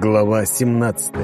Глава 17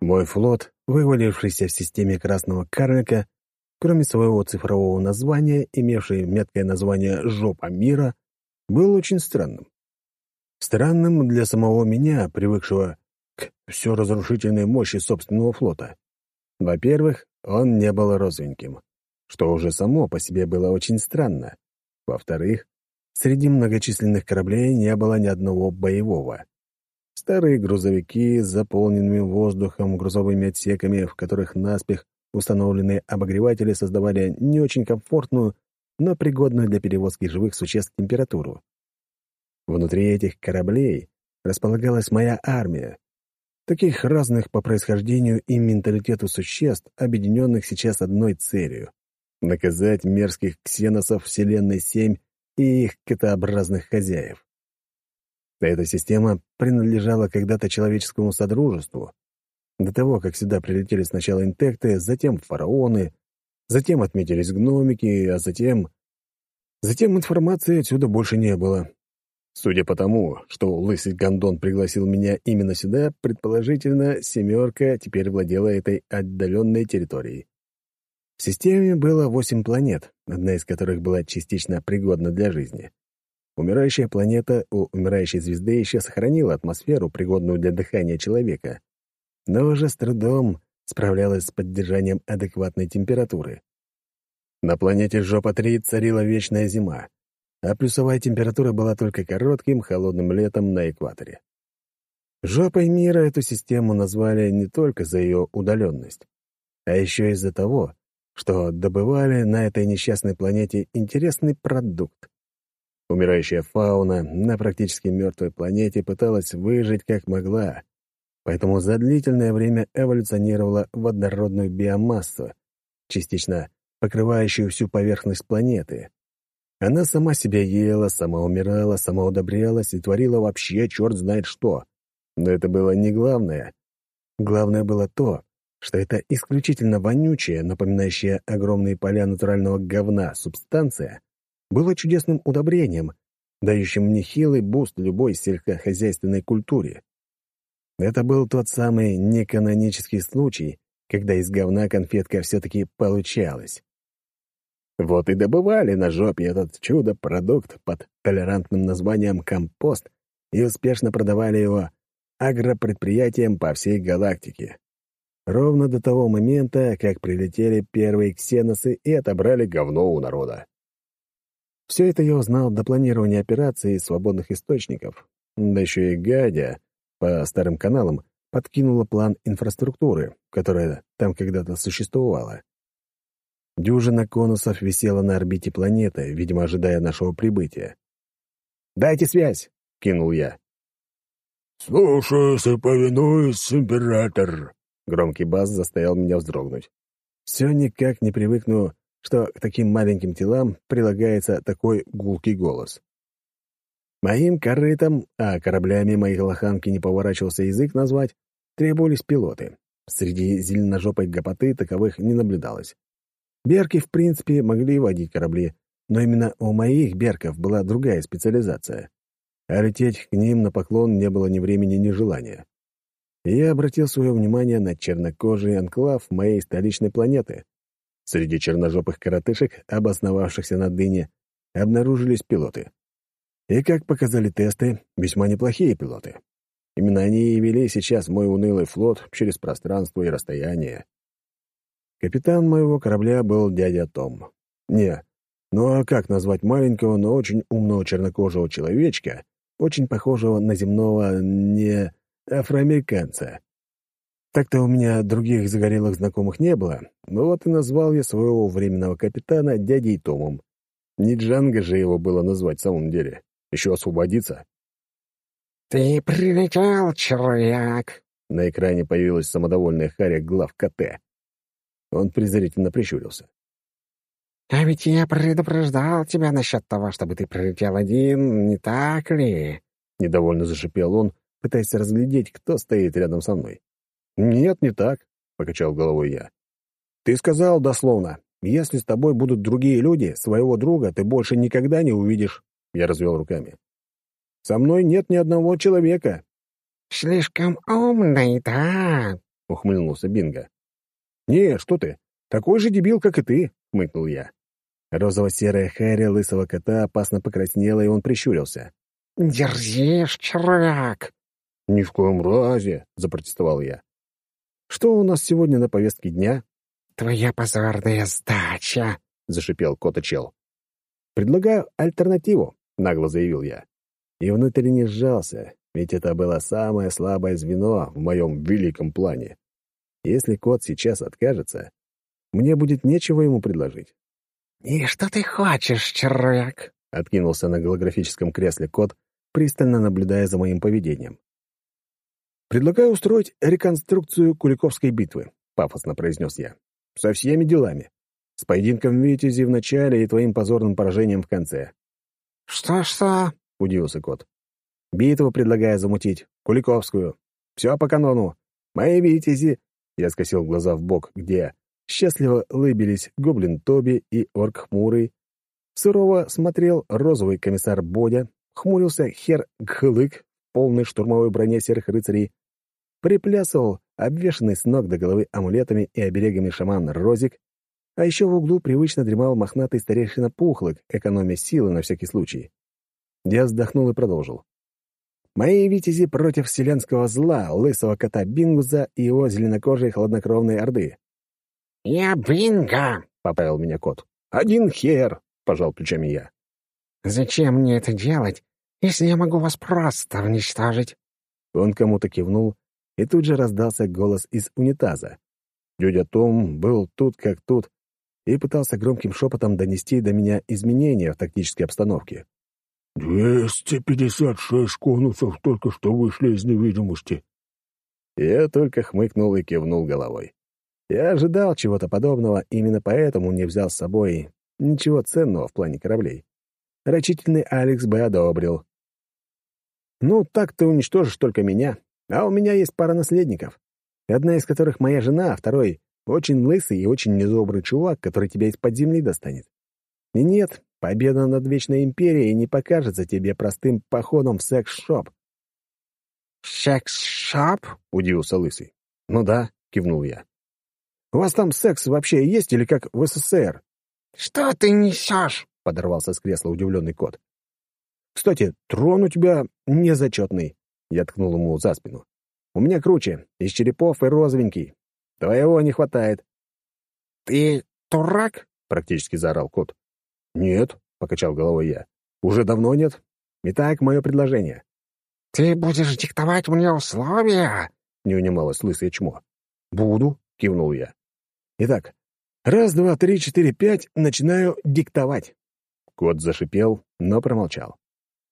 Мой флот, вывалившийся в системе Красного Карлика, кроме своего цифрового названия, имевший меткое название «Жопа мира», был очень странным. Странным для самого меня, привыкшего к все разрушительной мощи собственного флота. Во-первых, он не был розовеньким, что уже само по себе было очень странно. Во-вторых, среди многочисленных кораблей не было ни одного боевого. Старые грузовики с заполненными воздухом грузовыми отсеками, в которых наспех установленные обогреватели создавали не очень комфортную, но пригодную для перевозки живых существ температуру. Внутри этих кораблей располагалась моя армия, таких разных по происхождению и менталитету существ, объединенных сейчас одной целью — наказать мерзких ксеносов Вселенной-7 и их китообразных хозяев. Эта система принадлежала когда-то человеческому содружеству. До того, как сюда прилетели сначала интекты, затем фараоны, затем отметились гномики, а затем... Затем информации отсюда больше не было. Судя по тому, что лысый гондон пригласил меня именно сюда, предположительно, «семерка» теперь владела этой отдаленной территорией. В системе было восемь планет, одна из которых была частично пригодна для жизни. Умирающая планета у умирающей звезды еще сохранила атмосферу, пригодную для дыхания человека, но уже с трудом справлялась с поддержанием адекватной температуры. На планете Жопа-3 царила вечная зима, а плюсовая температура была только коротким холодным летом на экваторе. Жопой мира эту систему назвали не только за ее удаленность, а еще из-за того, что добывали на этой несчастной планете интересный продукт Умирающая фауна на практически мертвой планете пыталась выжить как могла, поэтому за длительное время эволюционировала в однородную биомассу, частично покрывающую всю поверхность планеты. Она сама себя ела, сама умирала, сама удобрялась и творила вообще черт знает что. Но это было не главное. Главное было то, что это исключительно вонючая, напоминающая огромные поля натурального говна субстанция было чудесным удобрением, дающим нехилый буст любой сельскохозяйственной культуре. Это был тот самый неканонический случай, когда из говна конфетка все-таки получалась. Вот и добывали на жопе этот чудо-продукт под толерантным названием «компост» и успешно продавали его агропредприятиям по всей галактике. Ровно до того момента, как прилетели первые ксеносы и отобрали говно у народа. Все это я узнал до планирования операции из свободных источников. Да еще и Гадя по старым каналам подкинула план инфраструктуры, которая там когда-то существовала. Дюжина конусов висела на орбите планеты, видимо, ожидая нашего прибытия. «Дайте связь!» — кинул я. «Слушаюсь и повинуюсь, император!» Громкий бас заставил меня вздрогнуть. Все никак не привыкну что к таким маленьким телам прилагается такой гулкий голос. Моим корытом, а кораблями моих лоханки не поворачивался язык назвать, требовались пилоты. Среди зеленожопой гопоты таковых не наблюдалось. Берки, в принципе, могли водить корабли, но именно у моих берков была другая специализация. А лететь к ним на поклон не было ни времени, ни желания. И я обратил свое внимание на чернокожий анклав моей столичной планеты — Среди черножопых коротышек, обосновавшихся на дыне, обнаружились пилоты. И, как показали тесты, весьма неплохие пилоты. Именно они и вели сейчас мой унылый флот через пространство и расстояние. Капитан моего корабля был дядя Том. Не, ну а как назвать маленького, но очень умного чернокожего человечка, очень похожего на земного не афроамериканца? Так-то у меня других загорелых знакомых не было, но вот и назвал я своего временного капитана дядей Томом. Не Джанго же его было назвать в самом деле. Еще освободиться. «Ты прилетел, червяк!» На экране появилась самодовольная Харя глав КТ. Он презрительно прищурился. «А ведь я предупреждал тебя насчет того, чтобы ты прилетел один, не так ли?» Недовольно зашипел он, пытаясь разглядеть, кто стоит рядом со мной. «Нет, не так», — покачал головой я. «Ты сказал дословно. если с тобой будут другие люди, своего друга ты больше никогда не увидишь. Я развел руками. Со мной нет ни одного человека. Слишком умный, да? Ухмыльнулся Бинго. Не, что ты, такой же дебил, как и ты, хмыкнул я. Розово-серая Хэри лысого кота опасно покраснела, и он прищурился. «Дерзишь, червяк!» «Ни в коем разе!» — запротестовал я. «Что у нас сегодня на повестке дня?» «Твоя позорная сдача!» — зашипел кот-чел. «Предлагаю альтернативу», — нагло заявил я. И внутренне сжался, ведь это было самое слабое звено в моем великом плане. Если кот сейчас откажется, мне будет нечего ему предложить. «И что ты хочешь, червяк?» — откинулся на голографическом кресле кот, пристально наблюдая за моим поведением. «Предлагаю устроить реконструкцию Куликовской битвы», — пафосно произнес я. «Со всеми делами. С поединком Витязи в начале и твоим позорным поражением в конце». «Что-что?» — удивился кот. «Битву предлагаю замутить. Куликовскую. Все по канону. Мои Витязи...» Я скосил глаза в бок, где счастливо лыбились гоблин Тоби и орк Хмурый. Сурово смотрел розовый комиссар Бодя, хмурился хер Гхлык в полной штурмовой броне серых рыцарей, приплясывал обвешанный с ног до головы амулетами и оберегами шаман Розик, а еще в углу привычно дремал мохнатый старейшина Пухлык, экономя силы на всякий случай. Я вздохнул и продолжил. Мои витязи против вселенского зла, лысого кота Бингуза и его зеленокожей хладнокровной орды. «Я Бинго!» — поправил меня кот. «Один хер!» — пожал плечами я. «Зачем мне это делать, если я могу вас просто уничтожить?» Он кому-то кивнул, и тут же раздался голос из унитаза. Дядя Том был тут как тут и пытался громким шепотом донести до меня изменения в тактической обстановке. «Двести пятьдесят шесть конусов только что вышли из невидимости». Я только хмыкнул и кивнул головой. Я ожидал чего-то подобного, именно поэтому не взял с собой ничего ценного в плане кораблей. Рачительный Алекс бы одобрил. «Ну, так ты уничтожишь только меня, а у меня есть пара наследников, одна из которых моя жена, а второй — очень лысый и очень недобрый чувак, который тебя из-под земли достанет. И нет, победа над Вечной Империей не покажется тебе простым походом в секс-шоп». «Секс-шоп?» — удивился лысый. «Ну да», — кивнул я. У вас там секс вообще есть или как в СССР?» «Что ты несешь?» — подорвался с кресла удивленный кот. «Кстати, трон у тебя незачетный», — я ткнул ему за спину. «У меня круче, из черепов и розовенький. Твоего не хватает». «Ты дурак?» — практически заорал кот. «Нет», — покачал головой я. «Уже давно нет. Итак, мое предложение». «Ты будешь диктовать мне условия?» — не унималось лысое чмо. «Буду», — кивнул я. Итак, раз, два, три, четыре, пять, начинаю диктовать. Кот зашипел, но промолчал.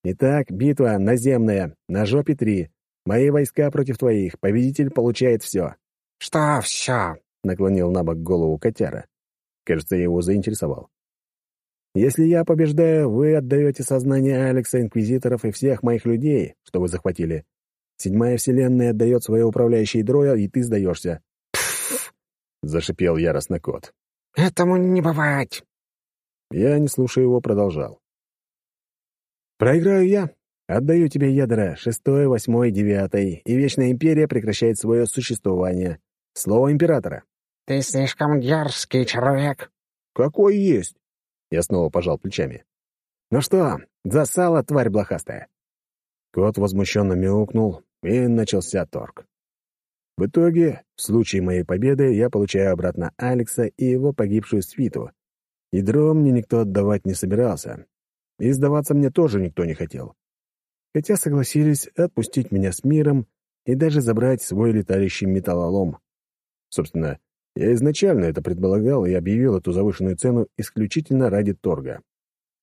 Итак, битва наземная, на жопе три. Мои войска против твоих. Победитель получает все. Что все? Наклонил на бок голову котяра. Кажется, я его заинтересовал. Если я побеждаю, вы отдаете сознание Алекса, инквизиторов и всех моих людей, что вы захватили. Седьмая вселенная отдает свое управляющее ядро, и ты сдаешься. — зашипел яростно кот. «Этому не бывать!» Я, не слушая его, продолжал. «Проиграю я. Отдаю тебе ядра шестой, восьмой, девятой, и Вечная Империя прекращает свое существование. Слово Императора». «Ты слишком дерзкий человек». «Какой есть?» Я снова пожал плечами. «Ну что, засала, тварь блохастая?» Кот возмущенно мяукнул, и начался торг. В итоге, в случае моей победы, я получаю обратно Алекса и его погибшую свиту. Ядро мне никто отдавать не собирался. И сдаваться мне тоже никто не хотел. Хотя согласились отпустить меня с миром и даже забрать свой летающий металлолом. Собственно, я изначально это предполагал и объявил эту завышенную цену исключительно ради торга.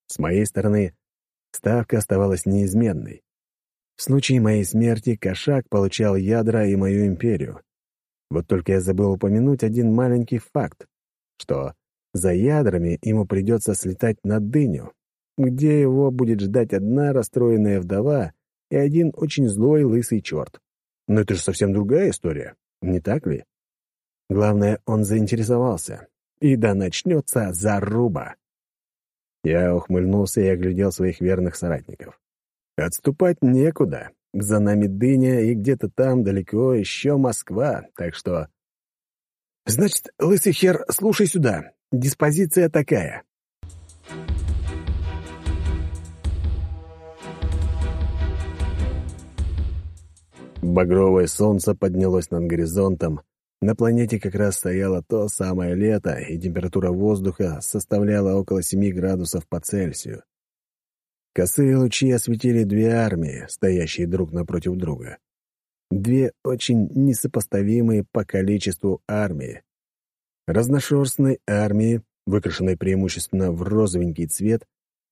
С моей стороны, ставка оставалась неизменной. В случае моей смерти Кошак получал ядра и мою империю. Вот только я забыл упомянуть один маленький факт, что за ядрами ему придется слетать на дыню, где его будет ждать одна расстроенная вдова и один очень злой лысый черт. Но это же совсем другая история, не так ли? Главное, он заинтересовался. и да начнется заруба. Я ухмыльнулся и оглядел своих верных соратников. Отступать некуда. За нами дыня, и где-то там далеко еще Москва, так что... Значит, лысый хер, слушай сюда. Диспозиция такая. Багровое солнце поднялось над горизонтом. На планете как раз стояло то самое лето, и температура воздуха составляла около 7 градусов по Цельсию. Косые лучи осветили две армии, стоящие друг напротив друга. Две очень несопоставимые по количеству армии. Разношерстной армии, выкрашенной преимущественно в розовенький цвет,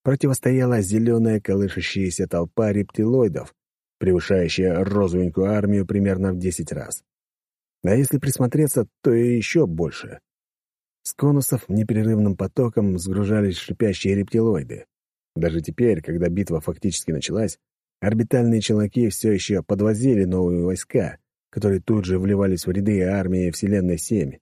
противостояла зеленая колышащаяся толпа рептилоидов, превышающая розовенькую армию примерно в десять раз. А если присмотреться, то и еще больше. С конусов непрерывным потоком сгружались шипящие рептилоиды. Даже теперь, когда битва фактически началась, орбитальные челноки все еще подвозили новые войска, которые тут же вливались в ряды армии Вселенной-7.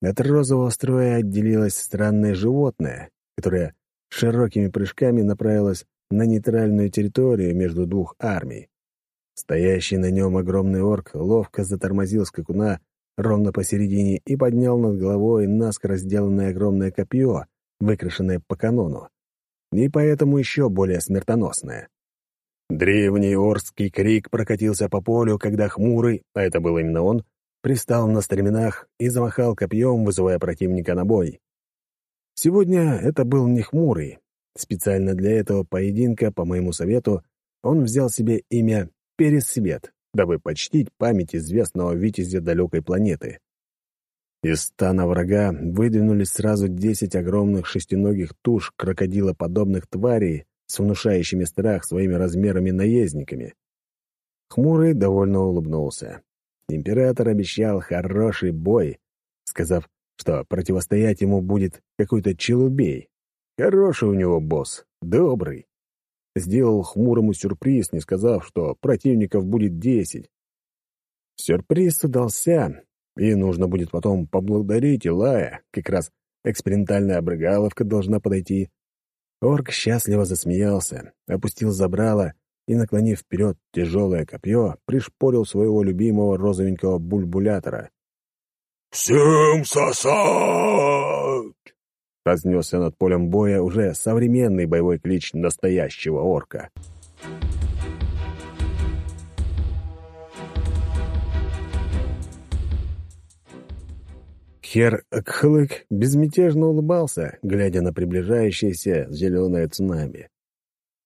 От розового строя отделилось странное животное, которое широкими прыжками направилось на нейтральную территорию между двух армий. Стоящий на нем огромный орк ловко затормозил скакуна ровно посередине и поднял над головой наскоро сделанное огромное копье, выкрашенное по канону, и поэтому еще более смертоносное. Древний орский крик прокатился по полю, когда хмурый, а это был именно он, пристал на стременах и замахал копьем, вызывая противника на бой. Сегодня это был не хмурый, Специально для этого поединка, по моему совету, он взял себе имя Пересвет, дабы почтить память известного витязя далекой планеты. Из стана врага выдвинулись сразу десять огромных шестиногих туш крокодилоподобных тварей с внушающими страх своими размерами наездниками. Хмурый довольно улыбнулся. Император обещал хороший бой, сказав, что противостоять ему будет какой-то челубей, Хороший у него босс, добрый. Сделал хмурому сюрприз, не сказав, что противников будет десять. Сюрприз удался, и нужно будет потом поблагодарить Илая, как раз экспериментальная обрыгаловка должна подойти. Орк счастливо засмеялся, опустил забрало и, наклонив вперед тяжелое копье, пришпорил своего любимого розовенького бульбулятора. «Всем сосать!» Разнесся над полем боя уже современный боевой клич настоящего орка. Хер Кхлык безмятежно улыбался, глядя на приближающееся зеленое цунами.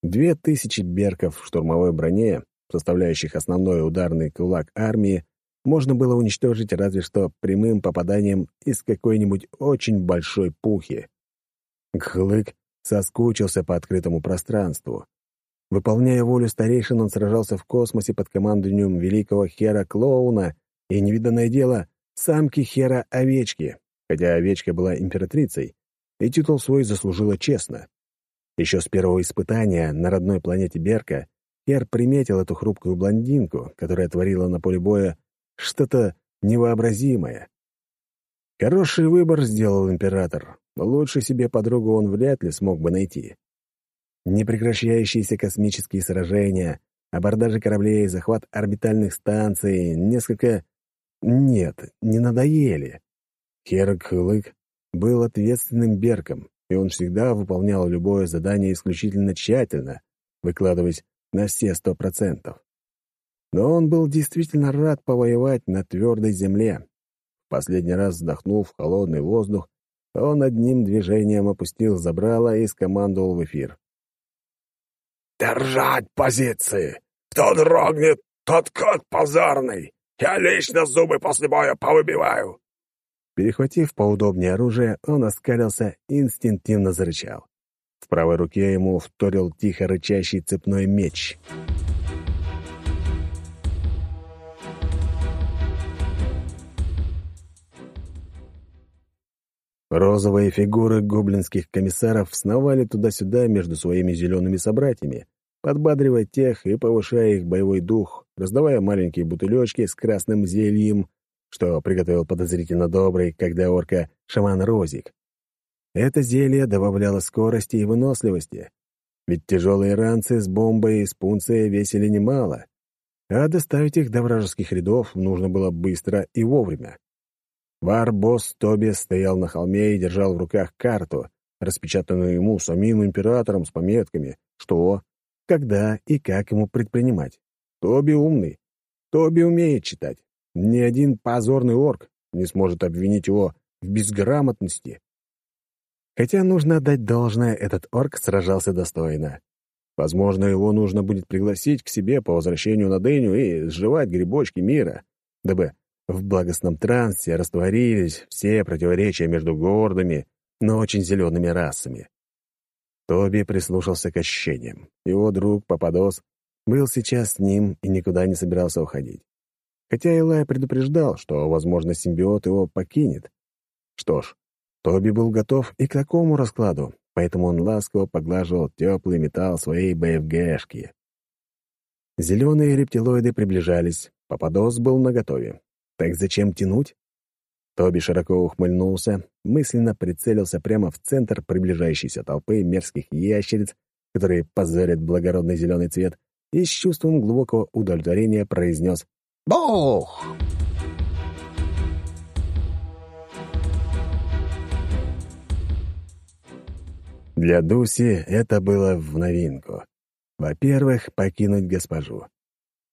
Две тысячи берков в штурмовой броне, составляющих основной ударный кулак армии, можно было уничтожить разве что прямым попаданием из какой-нибудь очень большой пухи. Гхлык соскучился по открытому пространству. Выполняя волю старейшин, он сражался в космосе под командованием великого Хера Клоуна и, невиданное дело, самки Хера Овечки, хотя Овечка была императрицей, и титул свой заслужила честно. Еще с первого испытания на родной планете Берка Хер приметил эту хрупкую блондинку, которая творила на поле боя что-то невообразимое. Хороший выбор сделал император. Лучше себе подругу он вряд ли смог бы найти. Непрекращающиеся космические сражения, абордажи кораблей, захват орбитальных станций, несколько... Нет, не надоели. Херк Хлык был ответственным берком, и он всегда выполнял любое задание исключительно тщательно, выкладываясь на все сто процентов. Но он был действительно рад повоевать на твердой земле. Последний раз вздохнув в холодный воздух, он одним движением опустил забрало и скомандовал в эфир. «Держать позиции! Кто дрогнет, тот кот позорный! Я лично зубы после боя повыбиваю!» Перехватив поудобнее оружие, он оскалился и инстинктивно зарычал. В правой руке ему вторил тихо рычащий цепной меч — Розовые фигуры гоблинских комиссаров сновали туда-сюда между своими зелеными собратьями, подбадривая тех и повышая их боевой дух, раздавая маленькие бутылечки с красным зельем, что приготовил подозрительно добрый, когда орка шаман Розик. Это зелье добавляло скорости и выносливости, ведь тяжелые ранцы с бомбой из пунция весили немало, а доставить их до вражеских рядов нужно было быстро и вовремя. Вар-босс Тоби стоял на холме и держал в руках карту, распечатанную ему самим императором с пометками, что, когда и как ему предпринимать. Тоби умный. Тоби умеет читать. Ни один позорный орк не сможет обвинить его в безграмотности. Хотя нужно отдать должное, этот орк сражался достойно. Возможно, его нужно будет пригласить к себе по возвращению на дыню и сживать грибочки мира, дабы в благостном трансе растворились все противоречия между гордыми, но очень зелеными расами. Тоби прислушался к ощущениям. Его друг Пападос был сейчас с ним и никуда не собирался уходить. Хотя Илай предупреждал, что, возможно, симбиот его покинет. Что ж, Тоби был готов и к такому раскладу, поэтому он ласково поглаживал теплый металл своей БФГшки. Зеленые рептилоиды приближались, Пападос был наготове. Так зачем тянуть? Тоби широко ухмыльнулся, мысленно прицелился прямо в центр приближающейся толпы мерзких ящериц, которые позорят благородный зеленый цвет, и с чувством глубокого удовлетворения произнес «Бух!». Для Дуси это было в новинку. Во-первых, покинуть госпожу.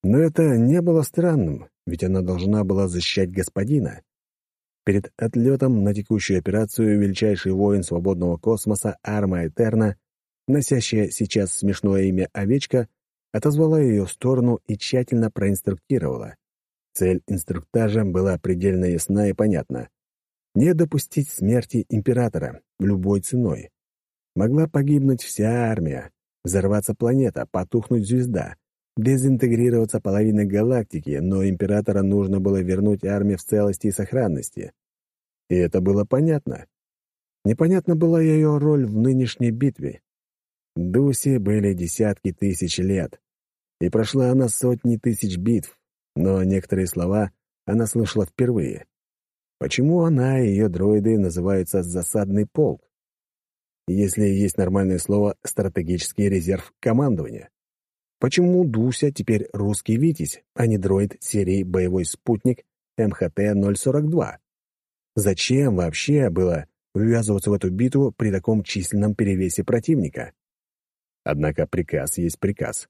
Но это не было странным, ведь она должна была защищать господина. Перед отлетом на текущую операцию величайший воин свободного космоса Арма Этерна, носящая сейчас смешное имя Овечка, отозвала ее в сторону и тщательно проинструктировала. Цель инструктажа была предельно ясна и понятна. Не допустить смерти императора любой ценой. Могла погибнуть вся армия, взорваться планета, потухнуть звезда, дезинтегрироваться половина галактики, но императора нужно было вернуть армии в целости и сохранности. И это было понятно. Непонятна была ее роль в нынешней битве. Дуси были десятки тысяч лет, и прошла она сотни тысяч битв, но некоторые слова она слышала впервые. Почему она и ее дроиды называются «засадный полк»? Если есть нормальное слово «стратегический резерв командования». Почему Дуся теперь русский «Витязь», а не дроид серии «Боевой спутник» МХТ-042? Зачем вообще было ввязываться в эту битву при таком численном перевесе противника? Однако приказ есть приказ.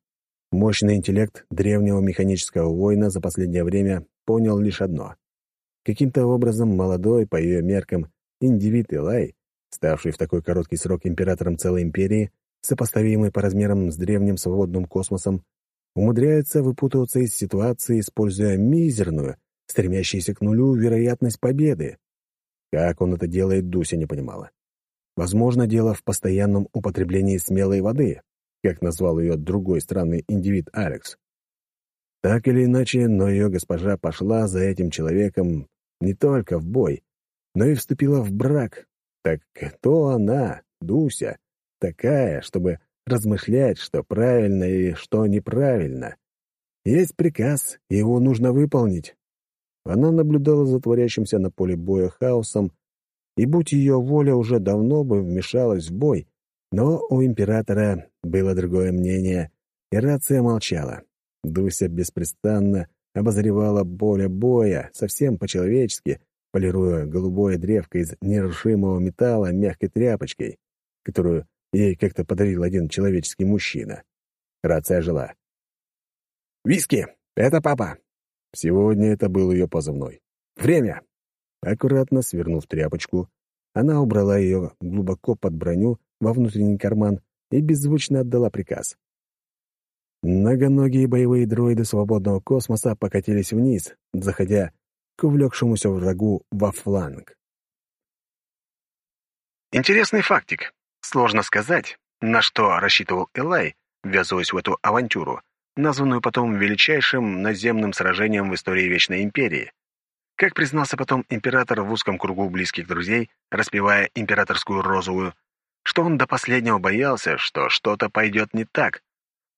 Мощный интеллект древнего механического воина за последнее время понял лишь одно. Каким-то образом молодой, по ее меркам, индивид Илай, ставший в такой короткий срок императором целой империи, сопоставимый по размерам с древним свободным космосом, умудряется выпутываться из ситуации, используя мизерную, стремящуюся к нулю вероятность победы. Как он это делает, Дуся не понимала. Возможно, дело в постоянном употреблении смелой воды, как назвал ее другой странный индивид Алекс. Так или иначе, но ее госпожа пошла за этим человеком не только в бой, но и вступила в брак. Так кто она, Дуся, такая, чтобы размышлять, что правильно и что неправильно. Есть приказ, и его нужно выполнить. Она наблюдала за творящимся на поле боя хаосом, и, будь ее воля, уже давно бы вмешалась в бой, но у императора было другое мнение, и рация молчала. Дуся беспрестанно обозревала поле боя, совсем по-человечески, полируя голубое древко из нерушимого металла мягкой тряпочкой, которую Ей как-то подарил один человеческий мужчина. Рация жила. «Виски! Это папа!» Сегодня это был ее позывной. «Время!» Аккуратно свернув тряпочку, она убрала ее глубоко под броню во внутренний карман и беззвучно отдала приказ. Многоногие боевые дроиды свободного космоса покатились вниз, заходя к увлекшемуся врагу во фланг. Интересный фактик. Сложно сказать, на что рассчитывал Элай, ввязываясь в эту авантюру, названную потом величайшим наземным сражением в истории Вечной Империи. Как признался потом император в узком кругу близких друзей, распевая императорскую розовую, что он до последнего боялся, что что-то пойдет не так.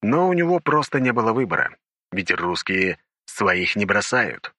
Но у него просто не было выбора, ведь русские своих не бросают.